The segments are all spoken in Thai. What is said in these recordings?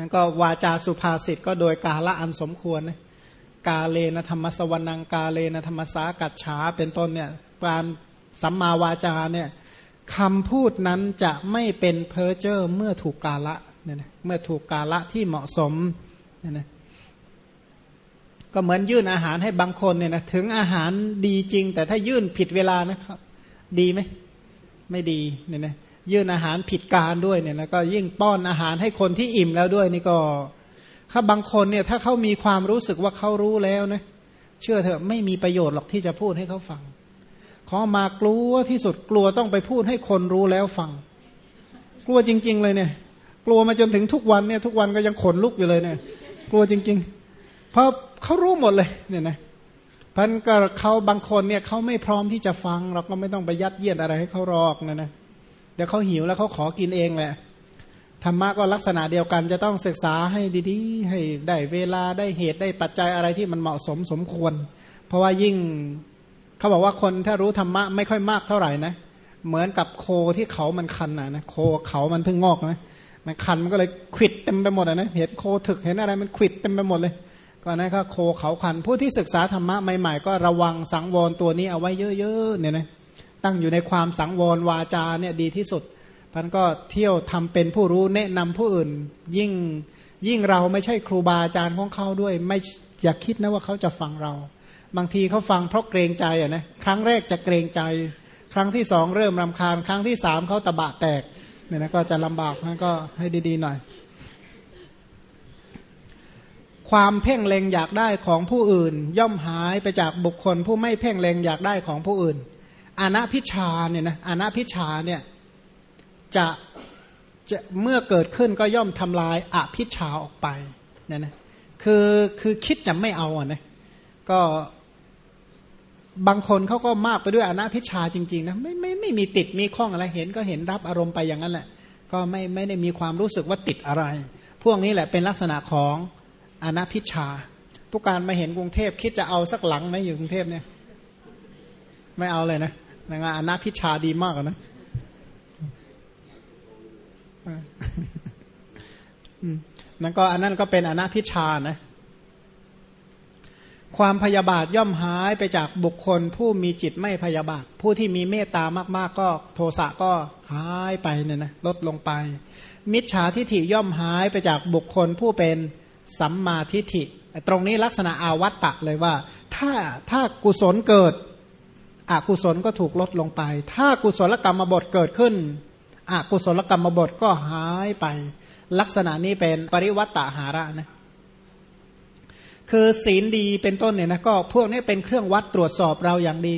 นั่นก็วาจาสุภาษิตก็โดยกาละอันสมควรนะกาเลนะธรรมสวรนังกาเลนะธรรมสากัดฉาเป็นต้นเนี่ยการสัมมาวาจาเนี่ยคำพูดนั้นจะไม่เป็นเพ้อเจ้อเมื่อถูกกาละเนี่ยนะเมื่อถูกกาละที่เหมาะสมเนี่ยนะก็เหมือนยื่นอาหารให้บางคนเนี่ยนะถึงอาหารดีจริง แต่ถ้ายื่นผิดเวลานะครับ ดีไหมไม่ดีเนี่ยนะ ยื่นอาหารผิดการด้วยเนี่ยแล้วก็ยิ่งป้อนอาหารให้คนที่อิ่มแล้วด้วยนี่ก็ถ้าบางคนเนี่ยถ้าเขามีความรู้สึกว่าเขารู้แล้วนะเชื่อเถอะไม่มีประโยชน์หรอกที่จะพูดให้เขาฟังขอมากลัวที่สุดกลัวต้องไปพูดให้คนรู้แล้วฟัง กลัวจริง ๆ เลยเนี่ย กลัวมาจนถึงทุกวันเนี่ย ทุกวันก็ยังขนลุกอยู่เลยเนี่ย กลัวจริง ๆ เพราะเขารู้หมดเลยเนี่ยนะพันก็เขาบางคนเนี่ยเขาไม่พร้อมที่จะฟัง เราก็ไม่ต้องไปยัดเยียดอะไรให้เขารอกนะนะ ดี๋ยวเขาหิวแล้วเขาขอกินเองแหละธรรมะก็ลักษณะเดียวกันจะต้องศึกษาให้ดีๆ ให้ได้เวลาได้เหตุได้ปัจจัยอะไรที่มันเหมาะสมสมควร เพราะว่ายิ่งเขาบอกว่าคนถ้ารู้ธรรมะไม่ค่อยมากเท่าไหร่นะเหมือนกับโคที่เขามันคันนะนะโคเขามันเพิ่งงอกนะมันคันมันก็เลยขิดเต็มไปหมดนะเห็นโคถึกเห็นอะไรมันขิดเต็มไปหมดเลยก็นะก็โคเขาคันผู้ที่ศึกษาธรรมะใหม่ๆ ก็ระวังสังวรตัวนี้เอาไว้เยอะๆเนี่ยนะ ตั้งอยู่ในความสังวรวาจาเนี่ยดีที่สุดพันก็เที่ยวทำเป็นผู้รู้แนะนำผู้อื่น ยิ่งยิ่งเราไม่ใช่ครูบาอาจารย์ของเขาด้วย ไม่อย่าคิดนะว่าเขาจะฟังเรา บางทีเขาฟังเพราะเกรงใจอะนะครั้งแรกจะเกรงใจ ครั้งที่สองเริ่มรำคาญ ครั้งที่สามเขาตะบะแตกเนี่ยนะก็จะลำบากมันก็ให้ดีๆหน่อย ความเพ่งเล็งอยากได้ของผู้อื่น ย่อมหายไปจากบุคคลผู้ไม่เพ่งเล็งอยากได้ของผู้อื่น อนัพิชาเนี่ยนะอนัพิชาเนี่ยจะจะเมื่อเกิดขึ้นก็ย่อมทำลายอภิชาออกไปเนี่ยนะคือคือคิดจะไม่เอาอะนะก็บางคนเขาก็มากไปด้วยอนัพิชาจริงๆนะไม่ไม่ไม่มีติดมีข้องอะไรเห็นก็เห็นรับอารมณ์ไปอย่างนั้นแหละ ก็ไม่ไม่ได้มีความรู้สึกว่าติดอะไร พวกนี้แหละเป็นลักษณะของอนัพิชา ผู้การมาเห็นกรุงเทพคิดจะเอาสักหลังไหมอยู่กรุงเทพเนี่ย ไม่เอาเลยนะ นะอนัพิชาดีมากนะนั่นก็อันนั้นก็เป็นอนัพิชานะ ความพยาบาทย่อมหายไปจากบุคคล ผู้มีจิตไม่พยาบาท ผู้ที่มีเมตตามาก ๆ ก็โทสะก็หายไปเนี่ยนะลดลงไป มิจฉาทิฐิย่อมหายไปจากบุคคลผู้เป็นสัมมาทิฐิ ตรงนี้ลักษณะอาวัตตะเลยว่า ถ้าถ้ากุศลเกิด อกุศลก็ถูกลดลงไป ถ้ากุศลกรรมบทเกิดขึ้นอกุศลกรรมบทก็หายไป ลักษณะนี้เป็นปริวัตตาหาระนะคือศีลดีเป็นต้นเนี่ยนะก็พวกนี้เป็นเครื่องวัดตรวจสอบเราอย่างดี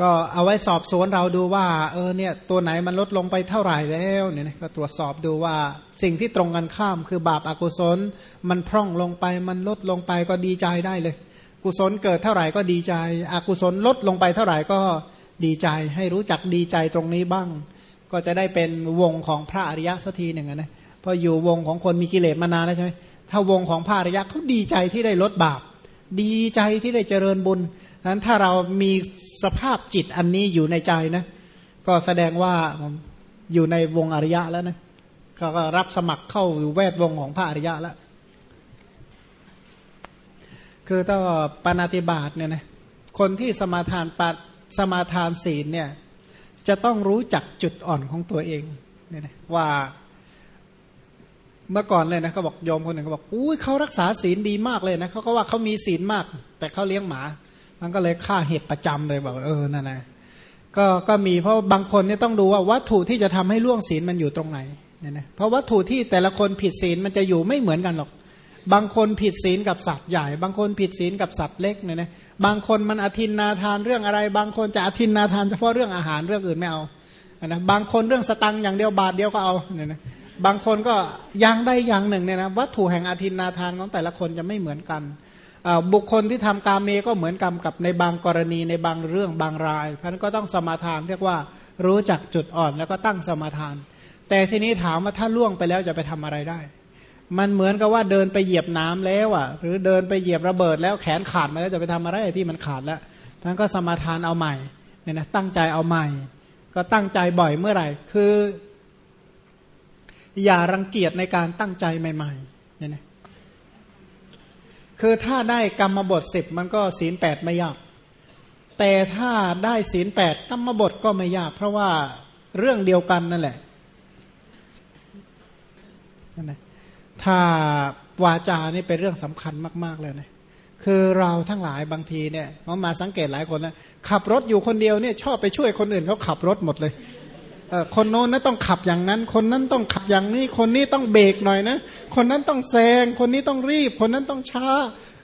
ก็เอาไว้สอบสวนเราดูว่า เออเนี่ยตัวไหนมันลดลงไปเท่าไหร่แล้วเนี่ยนะก็ตรวจสอบดูว่าสิ่งที่ตรงกันข้ามคือบาปอากุศล มันพร่องลงไปมันลดลงไปก็ดีใจได้เลย กุศลเกิดเท่าไหร่ก็ดีใจ อกุศลลดลงไปเท่าไหร่ก็ดีใจ ให้รู้จักดีใจตรงนี้บ้าง ก็จะได้เป็นวงของพระอริยะสักทีหนึ่งนะพออยู่วงของคนมีกิเลสมานานแล้วใช่ไหมถ้าวงของพระอริยะเขาดีใจที่ได้ลดบาป ดีใจที่ได้เจริญบุญนั้นถ้าเรามีสภาพจิตอันนี้อยู่ในใจนะ ก็แสดงว่าอยู่ในวงอริยะแล้วนะก็รับสมัครเข้าแวดวงของพระอริยะแล้ว คือถ้าปานาติบาตเนี่ยนะคนที่สมาทานปสมาทานศีลเนี่ยจะต้องรู้จักจุดอ่อนของตัวเองเนี่ยนะว่าเมื่อก่อนเลยนะเขาบอกโยมคนหนึ่งเขาบอกอุ้ยเขารักษาศีลดีมากเลยนะเขาก็ว่าเขามีศีลมาก แต่เขาเลี้ยงหมา มันก็เลยฆ่าเห็บประจำเลยบอกเออนั่นนะก็ก็มีเพราะบางคนเนี่ยต้องดูว่าวัตถุที่จะทำให้ล่วงศีลมันอยู่ตรงไหนเนี่ยนะเพราะวัตถุที่แต่ละคนผิดศีลมันจะอยู่ไม่เหมือนกันหรอก บางคนผิดศีลกับสัตว์ใหญ่ บางคนผิดศีลกับสัตว์เล็กเนี่ยนะบางคนมันอธินนาทานเรื่องอะไร บางคนจะอธินนาทานเฉพาะเรื่องอาหารเรื่องอื่นไม่เอานะบางคนเรื่องสตังอย่างเดียวบาทเดียวก็เอาเนี่ยนะบางคนก็ยังได้อย่างหนึ่งเนี่ยนะวัตถุแห่งอธินนาทานของแต่ละคนจะไม่เหมือนกันบุคคลที่ทำกาเมก็เหมือนกันกับในบางกรณีในบางเรื่องบางรายเพราะนั้นก็ต้องสมาทานเรียกว่ารู้จักจุดอ่อนแล้วก็ตั้งสมาทาน แต่ทีนี้ถามว่าถ้าล่วงไปแล้วจะไปทำอะไรได้ มันเหมือนกับว่าเดินไปเหยียบน้ำแล้วอะ หรือเดินไปเหยียบระเบิดแล้วแขนขาดมาแล้วจะไปทำอะไรที่มันขาดแล้วท่านก็สมาทานเอาใหม่เนี่ยนะตั้งใจเอาใหม่ ก็ตั้งใจบ่อยเมื่อไหร่ คือ อย่ารังเกียจในการตั้งใจใหม่ๆเนี่ยนะคือถ้าได้กรรมบทสิบมันก็ศีลแปดไม่ยาก แต่ถ้าได้ศีลแปดกรรมบทก็ไม่ยาก เพราะว่าเรื่องเดียวกันนั่นแหละนั่นแหละ ถ้าวาจานี่เป็นเรื่องสำคัญมาก ๆ เลยนะคือเราทั้งหลายบางทีเนี่ยมามาสังเกตหลายคนนะขับรถอยู่คนเดียวเนี่ยชอบไปช่วยคนอื่นเขาขับรถหมดเลยคนโน้นนะต้องขับอย่างนั้น คนนั้นต้องขับอย่างนี้ คนนี้ต้องเบรกหน่อยนะ คนนั้นต้องแซง คนนี้ต้องรีบ คนนั้นต้องช้า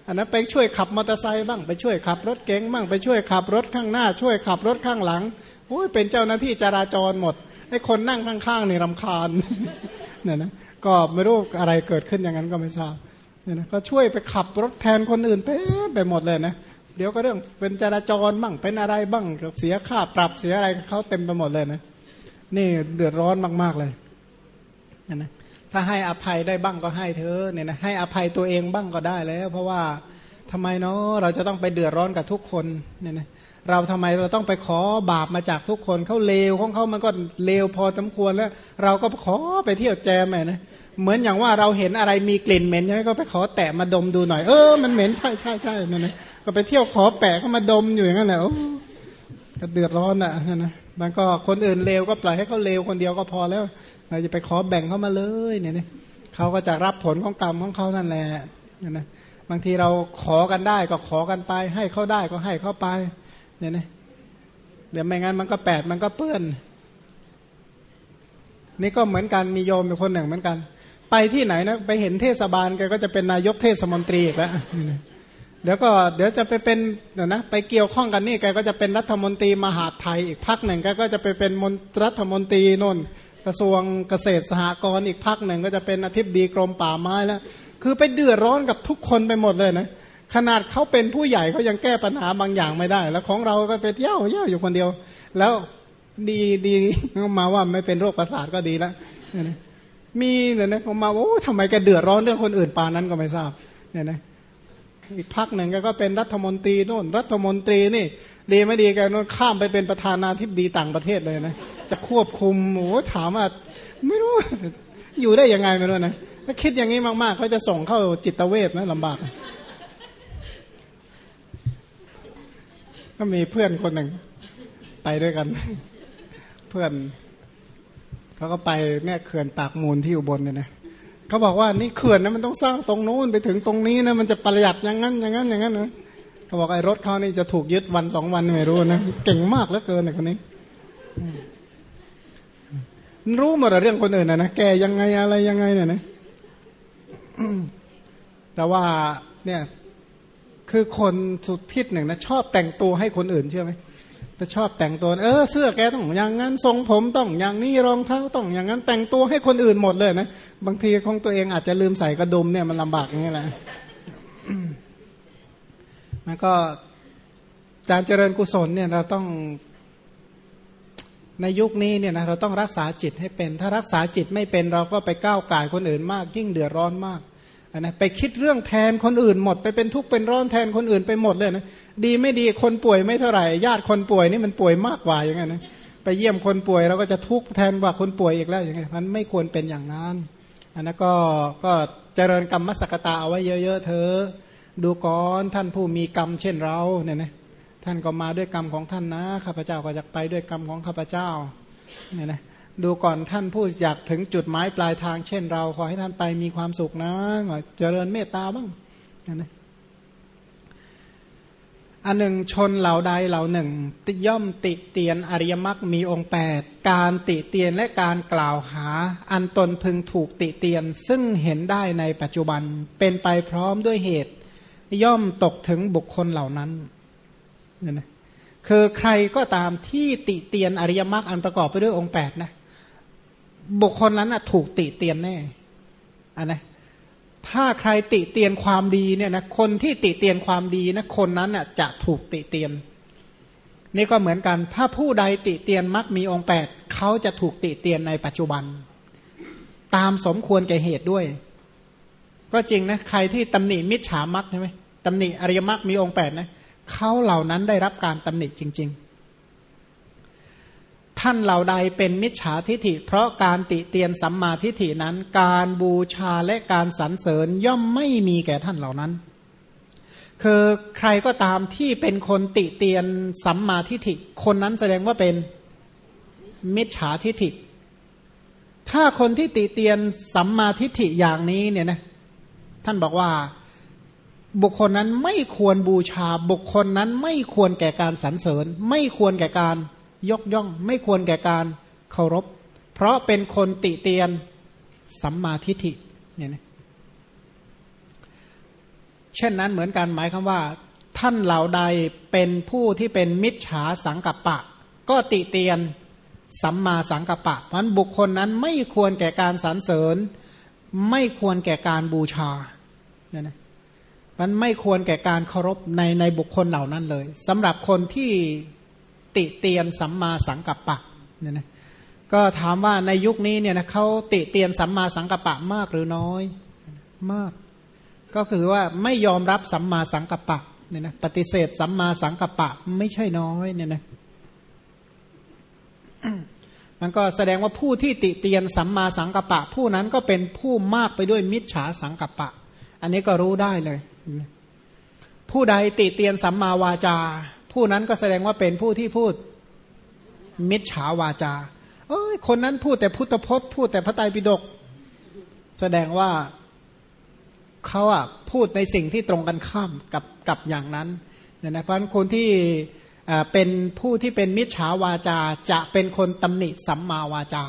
อันนั้นไปช่วยขับมอเตอร์ไซค์บ้างไปช่วยขับรถเก๋งบ้างไปช่วยขับรถข้างหน้า ช่วยขับรถข้างหลังโอ้ยเป็นเจ้าหน้าที่จราจรหมดไอ้คนนั่งข้างๆนี่รำคาญเนี่ยนะก็ไม่รู้อะไรเกิดขึ้นอย่างนั้นก็ไม่ทราบเนี่ยนะก็ช่วยไปขับรถแทนคนอื่นเต็มไปหมดเลยนะเดี๋ยวก็เรื่องเป็นจราจรบ้างเป็นอะไรบ้างเสียค่าปรับเสียอะไรเขาเต็มไปหมดเลยนะนี่เดือดร้อนมากๆเลยนะ ถ้าให้อภัยได้บ้างก็ให้เธอเนี่ยนะให้อภัยตัวเองบ้างก็ได้แล้ว เพราะว่าทำไมเนาะเราจะต้องไปเดือดร้อนกับทุกคนเนี่ยนะเราทำไมเราต้องไปขอบาปมาจากทุกคนเขาเลวของเขามันก็เลวพอสมควรแล้ว เราก็ขอไปเที่ยวแจมไงนะเหมือนอย่างว่าเราเห็นอะไรมีกลิ่นเหม็นใช่ไหมก็ไปขอแตะมาดมดูหน่อยเออมันเหม็นใช่ใช่ใช่นั่นนะก็ไปเที่ยวขอแปะก็มาดมอยู่อย่างนั้นแหละก็เดือดร้อนอะนะ มันก็คนอื่นเลวก็ปล่อยให้เขาเลวคนเดียวก็พอแล้วเราจะไปขอแบ่งเขามาเลยเนี่ยนี่เขาก็จะรับผลของกรรมของเขานั่นแหละนะบางทีเราขอกันได้ก็ขอกันไป ให้เขาได้ก็ให้เขาไปเนี่ยนะเดี๋ยวไม่งั้นมันก็แปดมันก็เปื้อน นี่ก็เหมือนกันมีโยมเป็นคนหนึ่งเหมือนกัน ไปที่ไหนนะไปเห็นเทศบาลแกก็จะเป็นนายกเทศมนตรีอีกแล้ว เดี๋ยวก็เดี๋ยวจะไปเป็นเดี๋ยวนะไปเกี่ยวข้องกันนี่แกก็จะเป็นรัฐมนตรีมหาไทยอีกพักหนึ่งแกก็จะไปเป็นมนรัฐมนตรีนนกระทรวงเกษตรสหกรณ์อีกพักหนึ่งก็จะเป็นอธิบดีกรมป่าไม้แล้ว คือไปเดือดร้อนกับทุกคนไปหมดเลยนะขนาดเขาเป็นผู้ใหญ่เขายังแก้ปัญหาบางอย่างไม่ได้ แล้วของเราก็ไปเที่ยวเที่ยวอยู่คนเดียว แล้วดีดีมาว่าไม่เป็นโรคประสาทก็ดีแล้วมีเนี่ยนะผมมาโอ้ทำไมแกเดือดร้อนเรื่องคนอื่นปานั้นก็ไม่ทราบเนี่ยนะ อีกพักหนึ่งก็เป็นรัฐมนตรีโน่น รัฐมนตรีนี่ ดีไม่ดีแกโน่นข้ามไปเป็นประธานาธิบดีต่างประเทศเลยนะ จะควบคุมโอ้ถามว่าไม่รู้อยู่ได้ยังไงไม่รู้นะถ้าคิดอย่างนี้มากๆเขาจะส่งเข้าจิตเวชนะลำบาก ก็มีเพื่อนคนหนึ่ง ไปด้วยกัน เพื่อนเขาก็ไปแม่เขื่อนตากมูลที่อุบลเนี่ยนะ เขาบอกว่านี่เขื่อนนะมันต้องสร้างตรงนู้นไปถึงตรงนี้นะมันจะประหยัดอย่างนั้นอย่างนั้นอย่างนั้นนะเขาบอกไอ้รถเขานี่จะถูกยึดวันสองวันไม่รู้นะเก่งมากเหลือเกินไอ้คนนี้รู้หมดเรื่องคนอื่นนะนะแกยังไงอะไรยังไงเนี่ยนะแต่ว่าเนี่ย คือคนสุดทิศหนึ่งนะชอบแต่งตัวให้คนอื่นเชื่อไหม ชอบแต่งตัวเออเสื้อแกต้องอย่างนั้นทรงผมต้องอย่างนี้รองเท้าต้องอย่างนั้น แต่งตัวให้คนอื่นหมดเลยนะบางทีของตัวเองอาจจะลืมใส่กระดุมเนี่ยมันลำบากอย่างนี้แหละมันก็การเจริญกุศลเนี่ยเราต้องในยุคนี้เนี่ยนะเราต้องรักษาจิตให้เป็น ถ้ารักษาจิตไม่เป็นเราก็ไปก้าวไก่คนอื่นมาก ยิ่งเดือดร้อนมาก นะไปคิดเรื่องแทนคนอื่นหมด ไปเป็นทุกข์เป็นร้อนแทนคนอื่นไปหมดเลยนะดีไม่ดีคนป่วยไม่เท่าไหร่ญาติคนป่วยนี่มันป่วยมากกว่าอย่างไงนะไปเยี่ยมคนป่วยเราก็จะทุกข์แทนกว่าคนป่วยอีกแล้วอย่างไงมันไม่ควรเป็นอย่างนั้นอันนั้นก็ก็เจริญกรรมสักตาเอาไว้เยอะๆเธอดูก่อนท่านผู้มีกรรมเช่นเราเนี่ยนะท่านก็มาด้วยกรรมของท่านนะข้าพเจ้าก็จะไปด้วยกรรมของข้าพเจ้าเนี่ยนะ ดูก่อนท่านผู้อยากถึงจุดหมายปลายทางเช่นเรา ขอให้ท่านไปมีความสุขนะเจริญเมตตาบ้างนะอันหนึ่งชนเหล่าใดเหล่าหนึ่ง ติย่อมติเตียนอริยมรรคมีองค์แปดการติเตียนและการกล่าวหา อันตนพึงถูกติเตียน ซึ่งเห็นได้ในปัจจุบันเป็นไปพร้อมด้วยเหตุ ย่อมตกถึงบุคคลเหล่านั้นเนี่ยนะคือใครก็ตามที่ติเตียนอริยมรรคอันประกอบไปด้วยองค์แปดนะ บุคคลนั้นนะถูกติเตียนแน่อันนะถ้าใครติเตียนความดีเนี่ยนะคนที่ติเตียนความดีนะคนนั้นน่ะจะถูกติเตียน นี่ก็เหมือนกันถ้าผู้ใดติเตียนมักมีองค์แปดเขาจะถูกติเตียนในปัจจุบัน ตามสมควรแก่เหตุด้วย ก็จริงนะใครที่ตำหนิมิจฉามักใช่ไหมตำหนิอริยมักมีองค์แปดนะเขาเหล่านั้นได้รับการตำหนิจริง ๆ ท่านเหล่าใดเป็นมิจฉาทิฐิ เพราะการติเตียนสัมมาทิฐินั้น การบูชาและการสรรเสริญย่อมไม่มีแก่ท่านเหล่านั้น คือใครก็ตามที่เป็นคนติเตียนสัมมาทิฐิ คนนั้นแสดงว่าเป็นมิจฉาทิฐิ ถ้าคนที่ติเตียนสัมมาทิฏฐิอย่างนี้เนี่ยนะท่านบอกว่าบุคคลนั้นไม่ควรบูชา บุคคลนั้นไม่ควรแก่การสรรเสริญ ไม่ควรแก่การ ยกย่อง ไม่ควรแก่การเคารพ เพราะเป็นคนติเตียนสัมมาทิฏฐิเนี่ยนะเช่นนั้นเหมือนกันหมายคำว่า ท่านเหล่าใดเป็นผู้ที่เป็นมิจฉาสังกัปปะ ก็ติเตียนสัมมาสังกัปปะเพราะบุคคลนั้นไม่ควรแก่การสรรเสริญ ไม่ควรแก่การบูชาเนี่ยนะมันไม่ควรแก่การเคารพในในบุคคลเหล่านั้นเลยสำหรับคนที่ ติเตียนสัมมาสังกัปปะเนี่ยนะก็ถามว่าในยุคนี้เนี่ยนะเขาติเตียนสัมมาสังกัปปะมากหรือน้อย มาก ก็คือว่าไม่ยอมรับสัมมาสังกัปปะเนี่ยนะปฏิเสธสัมมาสังกัปปะไม่ใช่น้อยเนี่ยนะมันก็แสดงว่าผู้ที่ติเตียนสัมมาสังกัปปะ ผู้นั้นก็เป็นผู้มากไปด้วยมิจฉาสังกัปปะ อันนี้ก็รู้ได้เลย ผู้ใดติเตียนสัมมาวาจา ผู้นั้นก็แสดงว่าเป็นผู้ที่พูดมิจฉาวาจา เอ้ย คนนั้นพูดแต่พุทธพจน์ พูดแต่พระไตรปิฎกแสดงว่าเขาอะพูดในสิ่งที่ตรงกันข้ามกับกับอย่างนั้นเนี่ยนะเพราะคนที่เป็นผู้ที่เป็นมิจฉาวาจาจะเป็นคนตำหนิสัมมาวาจา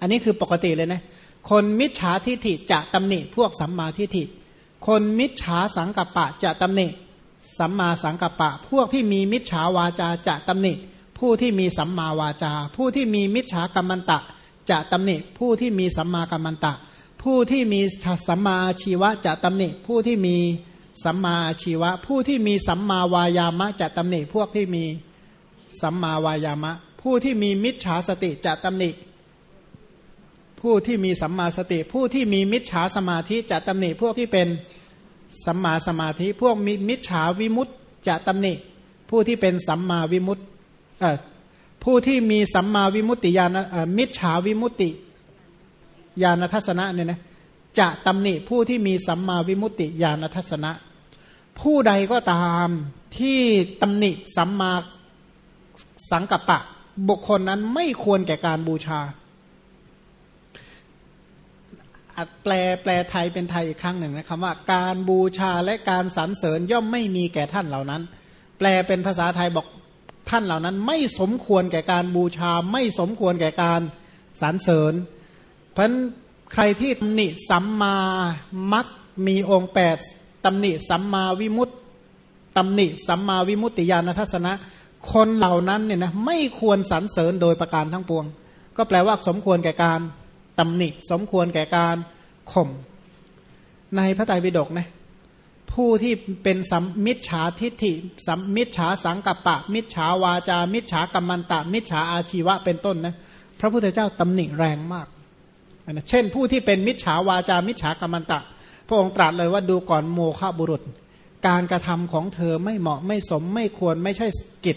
อันนี้คือปกติเลยนะ คนมิจฉาทิฐิจะตำหนิพวกสัมมาทิฐิ คนมิจฉาสังกัปปะจะตำหนิ สัมมาสังกัปปะ พวกที่มีมิจฉาวาจาจะตำหนิ ผู้ที่มีสัมมาวาจา ผู้ที่มีมิจฉากรรมันตะจะตำหนิ ผู้ที่มีสัมมากรรมันตะ ผู้ที่มีสัมมาชีวะจะตำหนิ ผู้ที่มีสัมมาชีวะ ผู้ที่มีสัมมาวายามะจะตำหนิ พวกที่มีสัมมาวายามะ ผู้ที่มีมิจฉาสติจะตำหนิ ผู้ที่มีสัมมาสติ ผู้ที่มีมิจฉาสมาธิจะตำหนิ พวกที่เป็น สัมมาสมาธิพวกมีมิจฉาวิมุตจะตำหนิ ผู้ที่เป็นสัมมาวิมุตเอ่อผู้ที่มีสัมมาวิมุตติญาณมิจฉาวิมุตติญาณทัศนะเนี่ยนะจะตำหนิผู้ที่มีสัมมาวิมุตติญาณทัศนะ ผู้ใดก็ตามที่ตำหนิสัมมาสังกัปปะ บุคคลนั้นไม่ควรแก่การบูชา แปลแปลไทยเป็นไทยอีกครั้งหนึ่งนะคำว่า การบูชาและการสรรเสริญย่อมไม่มีแก่ท่านเหล่านั้น แปลเป็นภาษาไทยบอกท่านเหล่านั้น ไม่สมควรแก่การบูชา ไม่สมควรแก่การสรรเสริญ เพราะใครที่ตำหนิสัมมามักมีองค์แปดตำหนิสัมมาวิมุตติตำหนิสัมมาวิมุตติญาณทัศนะ คนเหล่านั้นเนี่ยนะไม่ควรสรรเสริญโดยประการทั้งปวง ก็แปลว่าสมควรแก่การ ตำหนิ สมควรแก่การข่ม ในพระไตรปิฎกนะผู้ที่เป็นสัมมิจฉาทิฏฐิสัมมิจฉาสังกัปปะ มิจฉาวาจา มิจฉากรรมันตะ มิจฉาอาชีวะเป็นต้นนะพระพุทธเจ้าตำหนิแรงมากนะเช่นผู้ที่เป็นมิจฉาวาจา มิจฉากรรมันตะ พระองค์ตรัสเลยว่าดูก่อนโมฆะบุรุษ การกระทำของเธอไม่เหมาะไม่สมไม่ควรไม่ใช่กิจ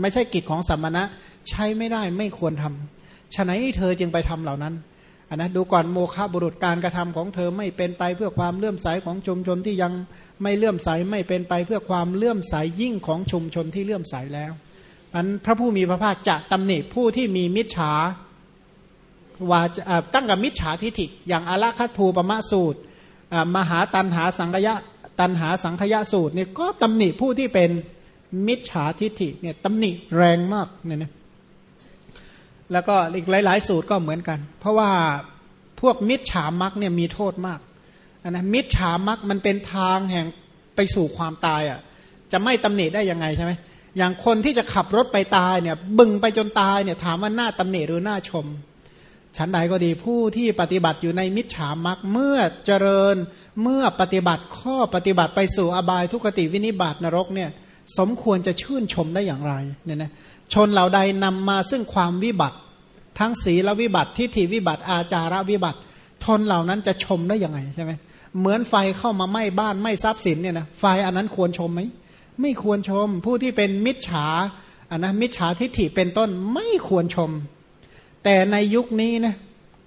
ไม่ใช่กิจของสัมมณะใช้ไม่ได้ไม่ควรทำฉะนั้นเธอจึงไปทำเหล่านั้น นนะดูก่อนโมฆะบุรุษการกระทำของเธอไม่เป็นไปเพื่อความเลื่อมใสของชุมชนที่ยังไม่เลื่อมใสไม่เป็นไปเพื่อความเลื่อมใสยิ่งของชุมชนที่เลื่อมใสแล้วอันพระผู้มีพระภาคจะตำหนิผู้ที่มีมิจฉาวาตั้งกับมิจฉาทิฐิอย่างอาราคัตูปมะสูตรมหาตันหาสังขยะตันหาสังขยะสูตรเนี่ยก็ตำหนิผู้ที่เป็นมิจฉาทิฐิเนี่ยตำหนิแรงมากเนี่ยนะ แล้วก็อีกหลาย ๆ สูตรก็เหมือนกัน เพราะว่าพวกมิจฉามักเนี่ยมีโทษมากนนะมิจฉามักมันเป็นทางแห่งไปสู่ความตายอะจะไม่ตำหนิได้ยังไงใช่ไหมอย่างคนที่จะขับรถไปตายเนี่ยบึงไปจนตายเนี่ยถามว่าหน้าตำหนิหรือหน้าชมฉันใดก็ดีผู้ที่ปฏิบัติอยู่ในมิจฉามักเมื่อเจริญเมื่อปฏิบัติข้อปฏิบัติไปสู่อบายทุกติวินิบาตนรกเนี่ยสมควรจะชื่นชมได้อย่างไรเนี่ยนะ ชนเหล่าใดนำมาซึ่งความวิบัติ ทั้งศีลวิบัติทิฏฐิวิบัติ อาจาระวิบัติ ชนเหล่านั้นจะชมได้ยังไงใช่ไหมเหมือนไฟเข้ามาไหม้บ้านไหม้ทรัพย์สินเนี่ยนะไฟอันนั้นควรชมไหมไม่ควรชม ผู้ที่เป็นมิจฉาอันนะมิจฉาทิฏฐิเป็นต้นไม่ควรชม แต่ในยุคนี้นะ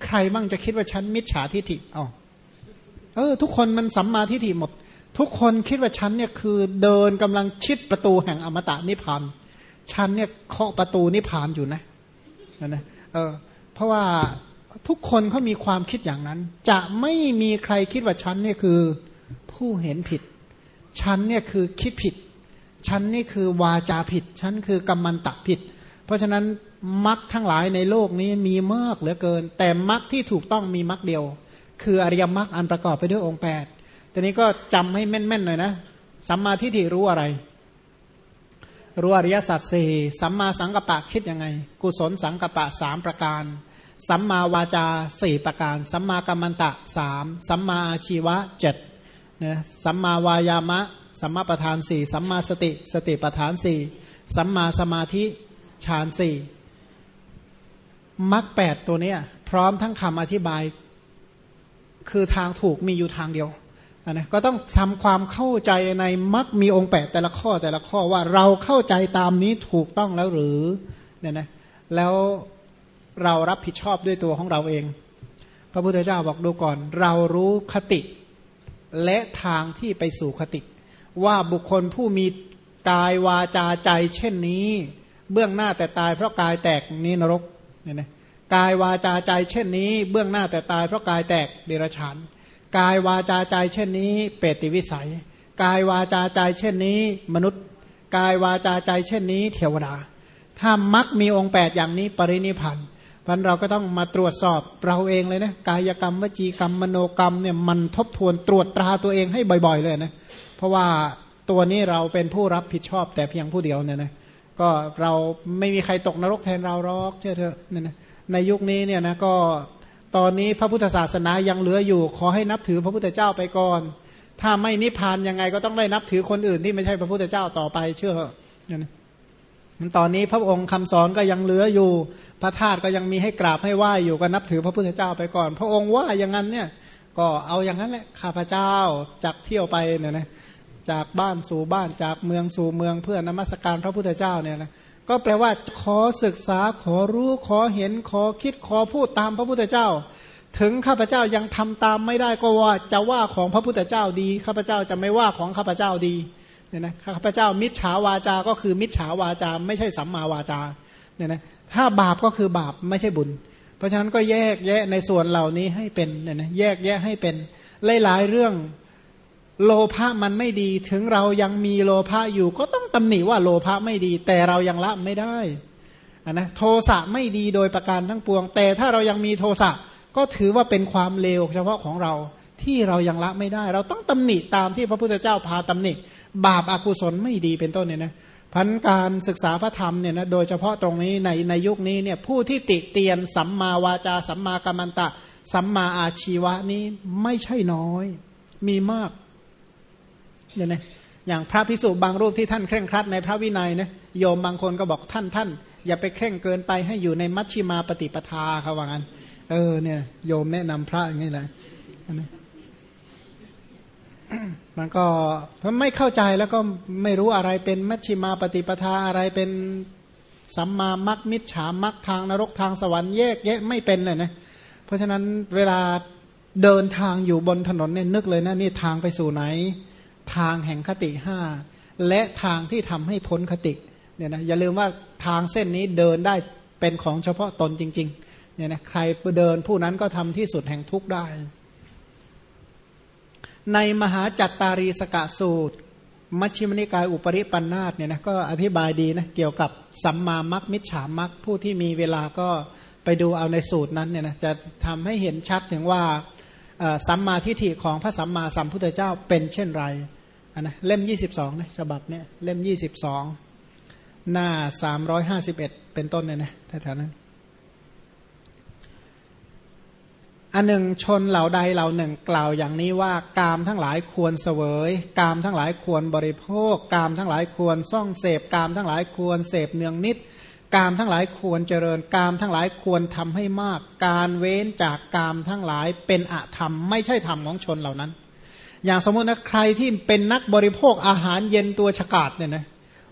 ใครบ้างจะคิดว่าฉันมิจฉาทิฏฐิอ๋อเออ ทุกคนมันสัมมาทิฏฐิหมด ทุกคนคิดว่าฉันเนี่ยคือเดินกำลังชิดประตูแห่งอมตะนิพพาน ฉันเนี่ยเคาะประตูนิพพานอยู่นะนะเออเพราะว่าทุกคนเขามีความคิดอย่างนั้น จะไม่มีใครคิดว่าฉันเนี่ยคือผู้เห็นผิด ฉันเนี่ยคือคิดผิด ฉันนี่คือวาจาผิด ฉันคือกรรมันตะผิด เพราะฉะนั้นมรรคทั้งหลายในโลกนี้มีมากเหลือเกิน แต่มรรคที่ถูกต้องมีมรรคเดียว คืออริยมรรคอันประกอบไปด้วยองค์แปดทีนี้ก็จำให้แม่นๆหน่อยนะสัมมาทิฏฐิรู้อะไร รู้อริยสัจสี่สัมมาสังกัปปะคิดยังไง กุศลสังกัปปะสามประการ สัมมาวาจาสี่ประการ สัมมากัมมันตะสามสัมมาอาชีวะเจ็ดนะสัมมาวายามะ สัมมาประธานสี่สัมมาสติสติประธานสี่สัมมาสมาธิฌานสี่มรรคแปดตัวเนี้ยพร้อมทั้งคำอธิบาย คือทางถูกมีอยู่ทางเดียว นะก็ต้องทำความเข้าใจในมรรคมีองค์แปดแต่ละข้อแต่ละข้อว่าเราเข้าใจตามนี้ถูกต้องแล้วหรือเนี่ยนะแล้วเรารับผิดชอบด้วยตัวของเราเอง พระพุทธเจ้าบอกดูก่อน เรารู้คติและทางที่ไปสู่คติ ว่าบุคคลผู้มีกายวาจาใจเช่นนี้ เบื้องหน้าแต่ตายเพราะกายแตกนี้นรกเนี่ยนะกายวาจาใจเช่นนี้ เบื้องหน้าแต่ตายเพราะกายแตกเดรัจฉาน กายวาจาใจเช่นนี้ เปรติวิสัย กายวาจาใจเช่นนี้ มนุษย์ กายวาจาใจเช่นนี้ เทวดา ถ้ามักมีองค์แปดอย่างนี้ปรินิพันธ์พันเราก็ต้องมาตรวจสอบเราเองเลยนะกายกรรมวจีกรรมมโนกรรมเนี่ยมันทบทวนตรวจตราตัวเองให้บ่อยๆเลยนะเพราะว่าตัวนี้เราเป็นผู้รับผิดชอบแต่เพียงผู้เดียวเนี่ยนะก็เราไม่มีใครตกนรกแทนเราหรอกเชื่อเถอะเนี่ยนะในยุคนี้เนี่ยนะก็ ตอนนี้พระพุทธศาสนายังเหลืออยู่ ขอให้นับถือพระพุทธเจ้าไปก่อน ถ้าไม่นิพพานยังไงก็ต้องได้นับถือคนอื่นที่ไม่ใช่พระพุทธเจ้าต่อไปเชื่อนี่ยนตอนนี้พระองค์คำสอนก็ยังเหลืออยู่ พระธาตุก็ยังมีให้กราบให้ไหว้อยู่ก็นับถือพระพุทธเจ้าไปก่อน พระองค์ว่าอย่างนั้นเนี่ยก็เอาอย่างนั้นแหละข้าพเจ้าจากเที่ยวไปเนี่ยนะจากบ้านสู่บ้านจากเมืองสู่เมืองเพื่อนมัสการพระพุทธเจ้าเนี่ยนะ ก็แปลว่าขอศึกษาขอรู้ขอเห็นขอคิดขอพูดตามพระพุทธเจ้า ถึงข้าพเจ้ายังทำตามไม่ได้ก็ว่าจะว่าของพระพุทธเจ้าดีข้าพเจ้าจะไม่ว่าของข้าพเจ้าดีเนี่ยนะข้าพเจ้ามิจฉาวาจา ก็คือมิจฉาวาจา ไม่ใช่สัมมาวาจาเนี่ยนะถ้าบาปก็คือบาปไม่ใช่บุญ เพราะฉะนั้นก็แยกแยะในส่วนเหล่านี้ให้เป็นเนี่ยนะแยกแยะให้เป็นหลายๆเรื่อง โลภะมันไม่ดี ถึงเรายังมีโลภะอยู่ ก็ต้องตำหนิว่าโลภะไม่ดี แต่เรายังละไม่ได้นนะโทสะไม่ดีโดยประการทั้งปวง แต่ถ้าเรายังมีโทสะก็ถือว่าเป็นความเลวเฉพาะของเราที่เรายังละไม่ได้ เราต้องตำหนิตามที่พระพุทธเจ้าพาตำหนิ บาปอากุศลไม่ดีเป็นต้นเนี่ยนะพันการศึกษาพระธรรมเนี่ยนะโดยเฉพาะตรงนี้ในในยุคนี้เนี่ยผู้ที่ติเตียนสัมมาวาจา สัมมากัมมันตะ สัมมาอาชีวะนี้ไม่ใช่น้อย มีมาก เนี่ยนะอย่างพระพิสุบางรูปที่ท่านเคร่งครัดในพระวินัยนะโยมบางคนก็บอกท่านท่านอย่าไปเคร่งเกินไปให้อยู่ในมัชชิมาปฏิปทาเขาว่างั้น เออเนี่ยโยมแนะนำพระอย่างนี้แหละมันก็ไม่เข้าใจแล้วก็ไม่รู้อะไรเป็นมัชชิมาปฏิปทาอะไรเป็นสัมมามัคมิจฉามัคทางนรกทางสวรรค์แยกแยะไม่เป็นเลยนะ เพราะฉะนั้นเวลาเดินทางอยู่บนถนนเนี่ยนึกเลยนะนี่ทางไปสู่ไหน ทางแห่งคติห้าและทางที่ทำให้พ้นคติเนี่ยนะอย่าลืมว่าทางเส้นนี้เดินได้เป็นของเฉพาะตนจริงๆเนี่ยนะใครเดินผู้นั้นก็ทำที่สุดแห่งทุกข์ได้ ในมหาจัตตารีสกะสูตร มัชฌิมนิกายอุปริปันธาตเนี่ยนะก็อธิบายดีนะเกี่ยวกับสัมมามัคมิจฉามัคผู้ที่มีเวลาก็ไปดูเอาในสูตรนั้นเนี่ยนะจะทำให้เห็นชัดถึงว่าสัมมาทิฏฐิของพระสัมมาสัมพุทธเจ้าเป็นเช่นไร นนะเล่ม22นะฉบับเนี้ยเล่ม22หน้า351เป็นต้นเนี่ยนะแถวๆนั้นอันหนึ่งชนเหล่าใดเหล่าหนึ่งกล่าวอย่างนี้ว่ากามทั้งหลายควรเสวย กามทั้งหลายควรบริโภค กามทั้งหลายควรซ่องเสพ กามทั้งหลายควรเสพเนืองนิด กามทั้งหลายควรเจริญ กามทั้งหลายควรทำให้มาก การเว้นจากกามทั้งหลายเป็นอธรรม ไม่ใช่ธรรมของชนเหล่านั้น อย่างสมมตินะใครที่เป็นนักบริโภคอาหารเย็นตัวฉกาดเนี่ยนะ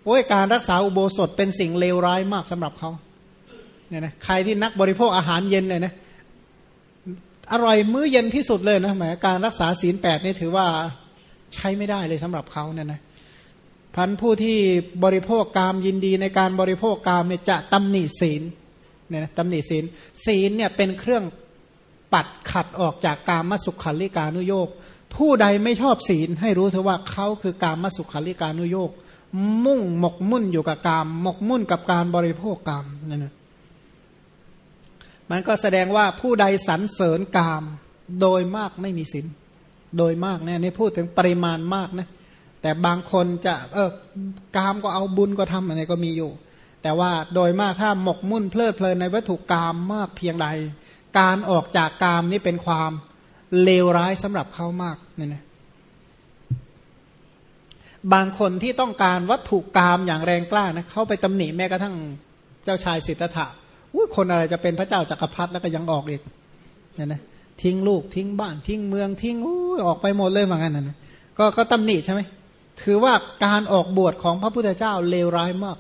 โอ้ยการรักษาอุโบสถเป็นสิ่งเลวร้ายมากสำหรับเขาเนี่ยนะใครที่นักบริโภคอาหารเย็นเลยนะอร่อยมื้อเย็นที่สุดเลยนะหมายการรักษาศีลแปดนี่ถือว่าใช้ไม่ได้เลยสำหรับเขาเนี่ยนะพันผู้ที่บริโภคกามยินดีในการบริโภคกามเนี่ยจะตำหนิศีลเนี่ยนะตำหนิศีลศีลเนี่ยเป็นเครื่องปัดขัดออกจากกามสุขขันลิกานุโยกผู้ใดไม่ชอบศีลให้รู้เถอะว่าเขาคือกามสุขขันลิกานุโยกมุ่งหมกมุ่นอยู่กับกามหมกมุ่นกับการบริโภคกามนั่นนะมันก็แสดงว่าผู้ใดสรรเสริญกาม โดยมากไม่มีศีลโดยมากเนี่ยนี่พูดถึงปริมาณมากนะแต่บางคนจะเออกามก็เอาบุญก็ทำอะไรก็มีอยู่ แต่ว่าโดยมากถ้าหมกมุ่นเพลิดเพลินในวัตถุกามมากเพียงใด การออกจากกามนี่เป็นความ เลวร้ายสำหรับเขามากเนี่ยนะบางคนที่ต้องการวัตถุกรรมอย่างแรงกล้านะเขาไปตำหนิแม้กระทั่งเจ้าชายสิทธัตถะอุ้ยคนอะไรจะเป็นพระเจ้าจากักรพรรดิแล้วก็ยังออกอีกเนี่ยนะทิ้งลูกทิ้งบ้านทิ้งเมืองทิ้งอุ้ยออกไปหมดเลยเหมือนกันนะก็ก็ตำหนิใช่ไหมถือว่าการออกบวชของพระพุทธเจ้าเลวร้ายมาก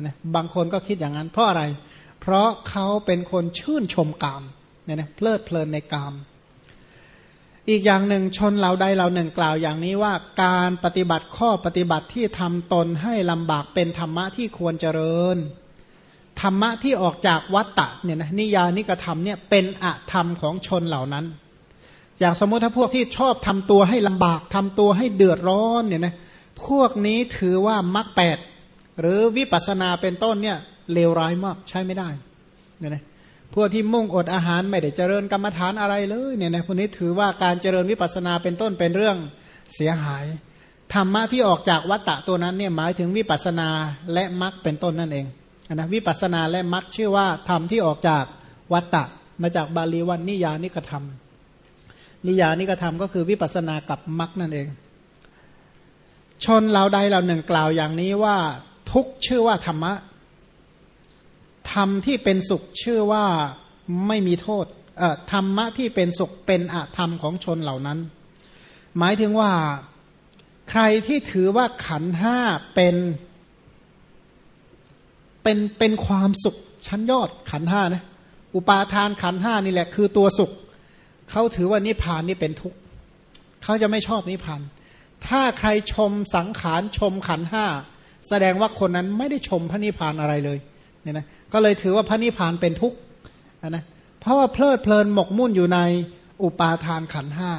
นะบางคนก็คิดอย่างนั้น เพราะอะไร เพราะเขาเป็นคนชื่นชมกามเนี่ยนะเพลิดเพลินในกาม อีกอย่างหนึ่งชนเราใดเราหนึ่งกล่าวอย่างนี้ว่าการปฏิบัติข้อปฏิบัติที่ทำตนให้ลำบากเป็นธรรมะที่ควรเจริญ ธรรมะที่ออกจากวัตตะเนี่ยนะนิยานิกธรรมเนี่ยเป็นอะธรรมของชนเหล่านั้น อย่างสมมติถ้าพวกที่ชอบทำตัวให้ลำบากทำตัวให้เดือดร้อนเนี่ยนะพวกนี้ถือว่ามรรคแปดหรือวิปัสนาเป็นต้นเนี่ยเลวร้ายมากใช้ไม่ได้เนี่ยนะ พวกที่มุ่งอดอาหารไม่ได้เจริญกรรมฐานอะไรเลยเนี่ยนะพวกนี้ถือว่าการเจริญวิปัสสนาเป็นต้นเป็นเรื่องเสียหายธรรมะที่ออกจากวัตตะตัวนั้นเนี่ยหมายถึงวิปัสสนาและมรรคเป็นต้นนั่นเองนะวิปัสสนาและมรรคชื่อว่าธรรมที่ออกจากวัตตะ มาจากบาลีวันนิยานิกธรรม นิยานิกธรรมก็คือวิปัสสนากับมรรคนั่นเอง ชนเราใดเราหนึ่งกล่าวอย่างนี้ว่าทุกชื่อว่าธรรมะ ธรรมที่เป็นสุขชื่อว่าไม่มีโทษธรรมะที่เป็นสุขเป็นอธรรมของชนเหล่านั้น หมายถึงว่าใครที่ถือว่าขันห้าเป็นเป็นเป็นความสุขชั้นยอดขันห้านะอุปาทานขันห้านี่แหละคือตัวสุข เขาถือว่านิพพานนี่เป็นทุกข์เขาจะไม่ชอบนิพพานถ้าใครชมสังขารชมขันห้าแสดงว่าคนนั้นไม่ได้ชมพระนิพพานอะไรเลย เนี่ยนะก็เลยถือว่าพระนิพพานเป็นทุกข์นะเพราะว่าเพลิดเพลินหมกมุ่นอยู่ในอุปาทานขันห้า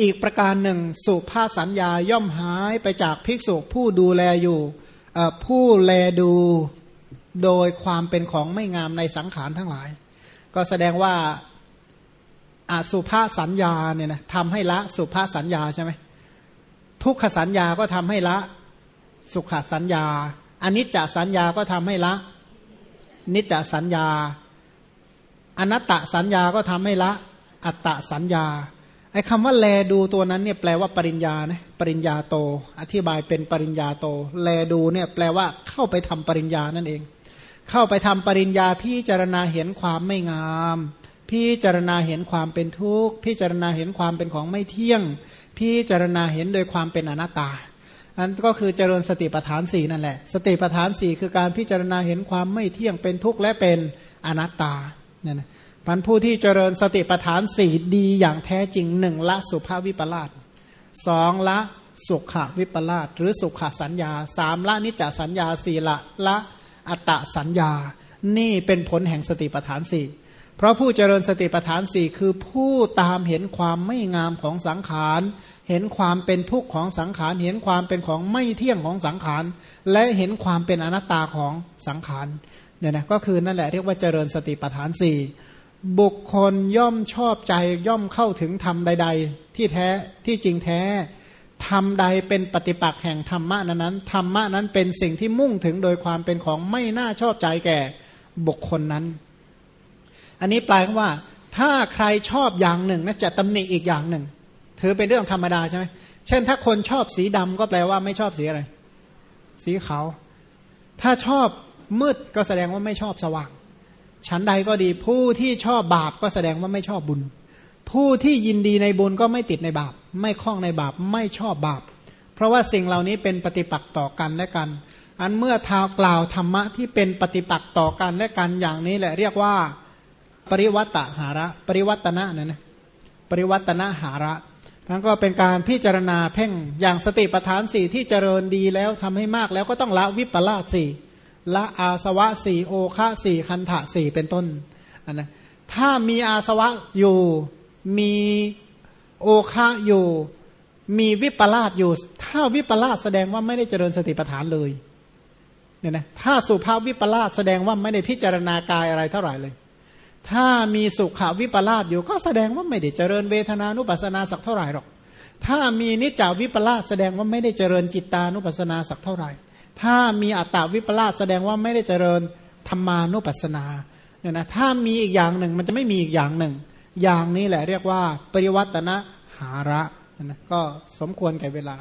อีกประการหนึ่ง สุภาสัญญาย่อมหายไปจากภิกษุผู้ดูแลอยู่ผู้แลดูโดยความเป็นของไม่งามในสังขารทั้งหลาย ก็แสดงว่าอาสุภาสัญญาเนี่ยนะทำให้ละสุภาสัญญาใช่ไหมทุกขสัญญาก็ทำให้ละสุขสัญญา อนิจจสัญญาก็ทำให้ละ นิจจสัญญา อนัตตสัญญาก็ทำให้ละ อัตตสัญญาไอ้คำว่าแลดูตัวนั้นเนี่ยแปลว่าปริญญานะปริญญาโต อธิบายเป็นปริญญาโต แลดูเนี่ยแปลว่าเข้าไปทำปริญญานั่นเอง เข้าไปทำปริญญาพิจารณาเห็นความไม่งาม พิจารณาเห็นความเป็นทุกข์พิจารณาเห็นความเป็นของไม่เที่ยง พิจารณาเห็นโดยความเป็นอนัตตา อันก็คือเจริญสติปัฏฐานสี่นั่นแหละ สติปัฏฐานสี่คือการพิจารณาเห็นความไม่เที่ยงเป็นทุกข์และเป็นอนัตตาเนี่ยนะพันผู้ที่เจริญสติปัฏฐานสี่ดีอย่างแท้จริงหนึ่งละสุภาวิปลาสสองละสุขวิปลาสหรือสุขสัญญาสามละนิจจสัญญาสี่ละละอัตตสัญญา นี่เป็นผลแห่งสติปัฏฐานสี่ เพราะผู้เจริญสติปัฏฐานสี่คือผู้ตามเห็นความไม่งามของสังขาร เห็นความเป็นทุกข์ของสังขาร เห็นความเป็นของไม่เที่ยงของสังขาร และเห็นความเป็นอนัตตาของสังขารเนี่ยนะก็คือนั่นแหละเรียกว่าเจริญสติปัฏฐานสี่บุคคลย่อมชอบใจย่อมเข้าถึงธรรมใด ๆ ที่แท้ที่จริงแท้ธรรมใดเป็นปฏิปักษ์แห่งธรรมะนั้นธรรมะนั้นเป็นสิ่งที่มุ่งถึงโดยความเป็นของไม่น่าชอบใจแก่บุคคลนั้น อันนี้แปลว่า ถ้าใครชอบอย่างหนึ่งนะจะตำหนิอีกอย่างหนึ่งถือเป็นเรื่องธรรมดาใช่ไหมเช่น ถ้าคนชอบสีดำก็แปลว่าไม่ชอบสีอะไร สีขาว ถ้าชอบมืดก็แสดงว่าไม่ชอบสว่างฉันใดก็ดีผู้ที่ชอบบาปก็แสดงว่าไม่ชอบบุญ ผู้ที่ยินดีในบุญก็ไม่ติดในบาป ไม่คล้องในบาป ไม่ชอบบาป เพราะว่าสิ่งเหล่านี้เป็นปฏิปักษ์ต่อกันและกัน อันเมื่อท้าวกล่าวธรรมะที่เป็นปฏิปักษ์ต่อกันและกันอย่างนี้แหละเรียกว่า ปริวัตหาระ ปริวัตนะนะนะปริวัตนะหาระทั้นก็เป็นการพิจารณาเพ่งอย่างสติปัฏฐานสี่ที่เจริญดีแล้วทำให้มากแล้วก็ต้องละวิปลาสสี่ละอาสวะสี่โอคะสี่คันถะสี่เป็นต้นอันนะถ้ามีอาสวะอยู่มีโอคะอยู่ มีวิปลาสอยู่ ถ้าวิปลาสแสดงว่าไม่ได้เจริญสติปัฏฐานเลยเนี่ยนะถ้าสุภาพวิปลาสแสดงว่าไม่ได้พิจารณากายอะไรเท่าไหร่เลย ถ้ามีสุขวิปลาสอยู่ก็แสดงว่าไม่ได้เจริญเวทนานุปัสสนาสักเท่าไหร่หรอก ถ้ามีนิจจาวิปลาสแสดงว่าไม่ได้เจริญจิตตานุปัสสนาสักเท่าไหร่ ถ้ามีอัตตาวิปลาสแสดงว่าไม่ได้เจริญธรรมานุปัสนาเนี่ยนะถ้ามีอีกอย่างหนึ่งมันจะไม่มีอีกอย่างหนึ่ง อย่างนี้แหละเรียกว่า ปริวัตนะหาระนะก็สมควรแก่เวลา